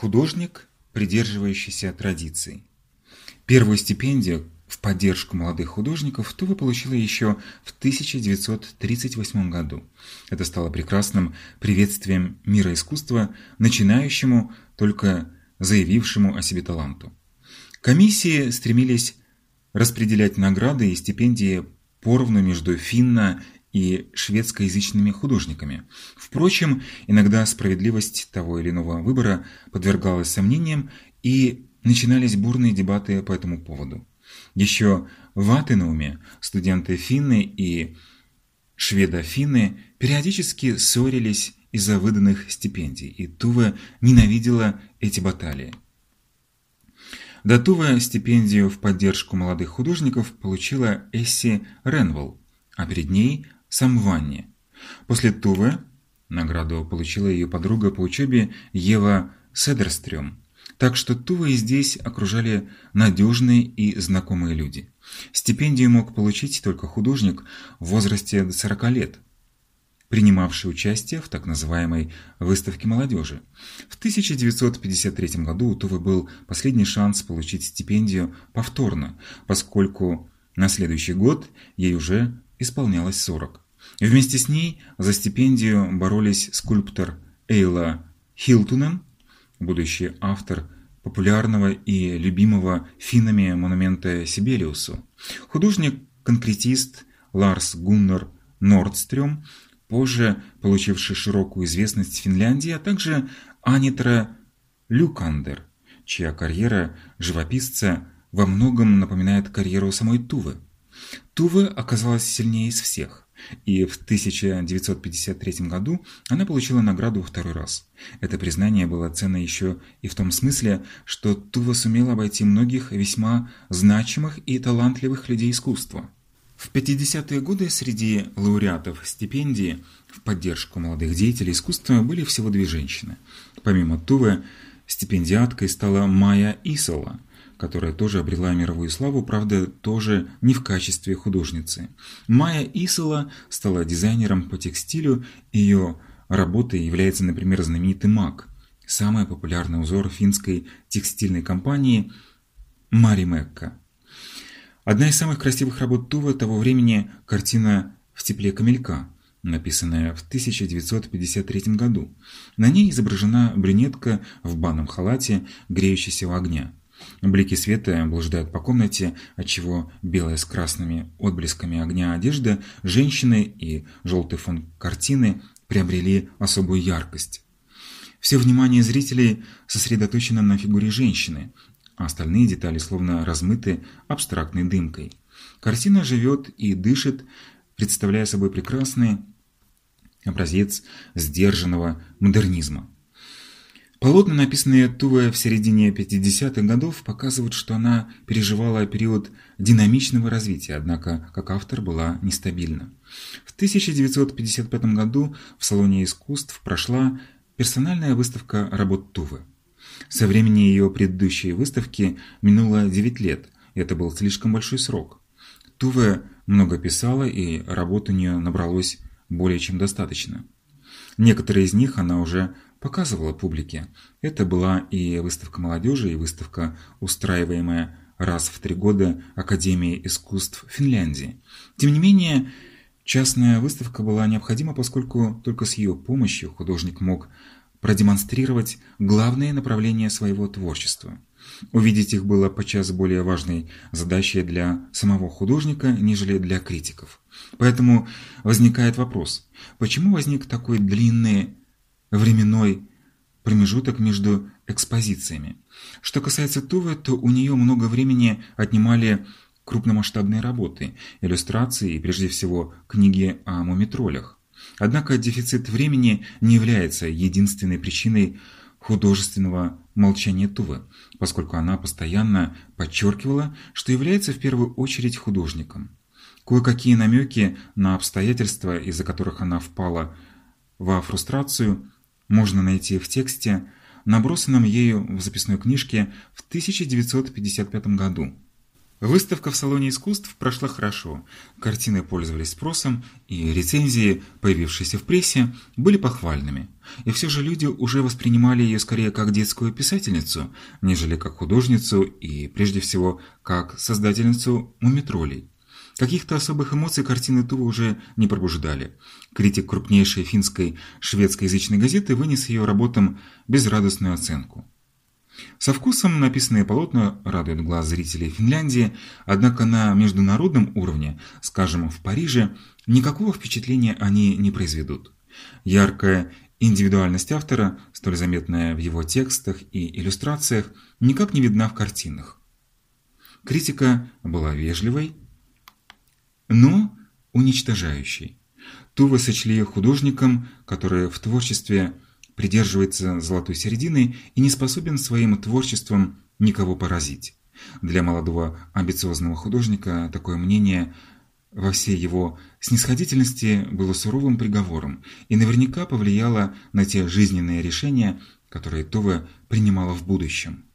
Художник, придерживающийся традиций. Первую стипендию в поддержку молодых художников Тува получила еще в 1938 году. Это стало прекрасным приветствием мира искусства, начинающему, только заявившему о себе таланту. Комиссии стремились распределять награды и стипендии поровну между финно- и шведскоязычными художниками. Впрочем, иногда справедливость того или иного выбора подвергалась сомнениям, и начинались бурные дебаты по этому поводу. Еще в Атенауме студенты финны и шведо-финны периодически ссорились из-за выданных стипендий, и Тува ненавидела эти баталии. До Тува стипендию в поддержку молодых художников получила Эсси Ренвелл, а перед ней Самванне. После Тувы награду получила ее подруга по учебе Ева Седерстрём. Так что Тува и здесь окружали надежные и знакомые люди. Стипендию мог получить только художник в возрасте до 40 лет, принимавший участие в так называемой «выставке молодежи». В 1953 году у Тувы был последний шанс получить стипендию повторно, поскольку на следующий год ей уже исполнялось 40. Вместе с ней за стипендию боролись скульптор Эйла Хилтунен, будущий автор популярного и любимого финнами монумента Сибелиусу, художник-конкретист Ларс Гуннар Нордстрём, позже получивший широкую известность в Финляндии, а также Анитра Люкандер, чья карьера живописца во многом напоминает карьеру самой Тувы. Тува оказалась сильнее из всех. И в 1953 году она получила награду второй раз. Это признание было ценно еще и в том смысле, что Тува сумела обойти многих весьма значимых и талантливых людей искусства. В 50-е годы среди лауреатов стипендии в поддержку молодых деятелей искусства были всего две женщины. Помимо Тувы, стипендиаткой стала Майя Исола, которая тоже обрела мировую славу, правда, тоже не в качестве художницы. Майя Исола стала дизайнером по текстилю, ее работой является, например, знаменитый маг, самый популярный узор финской текстильной компании Маримекка. Одна из самых красивых работ Тувы того времени – картина «В тепле камелька», написанная в 1953 году. На ней изображена брюнетка в банном халате, греющаяся у огня. Блики света блуждают по комнате, отчего белая с красными отблесками огня одежда женщины и желтый фон картины приобрели особую яркость. Все внимание зрителей сосредоточено на фигуре женщины, а остальные детали словно размыты абстрактной дымкой. Картина живет и дышит, представляя собой прекрасный образец сдержанного модернизма. Полотна, написанные Туве в середине 50-х годов, показывают, что она переживала период динамичного развития, однако как автор была нестабильна. В 1955 году в Салоне искусств прошла персональная выставка работ Тувы. Со времени ее предыдущей выставки минуло 9 лет, и это был слишком большой срок. Туве много писала, и работ у нее набралось более чем достаточно. Некоторые из них она уже показывала публике. Это была и выставка молодежи, и выставка, устраиваемая раз в три года Академией искусств Финляндии. Тем не менее, частная выставка была необходима, поскольку только с ее помощью художник мог продемонстрировать главные направления своего творчества. Увидеть их было подчас более важной задачей для самого художника, нежели для критиков. Поэтому возникает вопрос, почему возник такой длинный временной промежуток между экспозициями. Что касается Тувы, то у нее много времени отнимали крупномасштабные работы, иллюстрации и прежде всего книги о мумитролях. Однако дефицит времени не является единственной причиной художественного молчания Тувы, поскольку она постоянно подчеркивала, что является в первую очередь художником. Кое-какие намеки на обстоятельства, из-за которых она впала во фрустрацию, можно найти в тексте, набросанном ею в записной книжке в 1955 году. Выставка в Салоне искусств прошла хорошо, картины пользовались спросом, и рецензии, появившиеся в прессе, были похвальными. И все же люди уже воспринимали ее скорее как детскую писательницу, нежели как художницу и, прежде всего, как создательницу мумитролей. Каких-то особых эмоций картины Тува уже не пробуждали. Критик крупнейшей финской шведскоязычной газеты вынес ее работам безрадостную оценку. Со вкусом написанные полотна радуют глаз зрителей Финляндии, однако на международном уровне, скажем, в Париже, никакого впечатления они не произведут. Яркая индивидуальность автора, столь заметная в его текстах и иллюстрациях, никак не видна в картинах. Критика была вежливой, но уничтожающей. Тува сочли художником, который в творчестве придерживается золотой середины и не способен своим творчеством никого поразить. Для молодого амбициозного художника такое мнение во всей его снисходительности было суровым приговором и наверняка повлияло на те жизненные решения, которые Това принимала в будущем.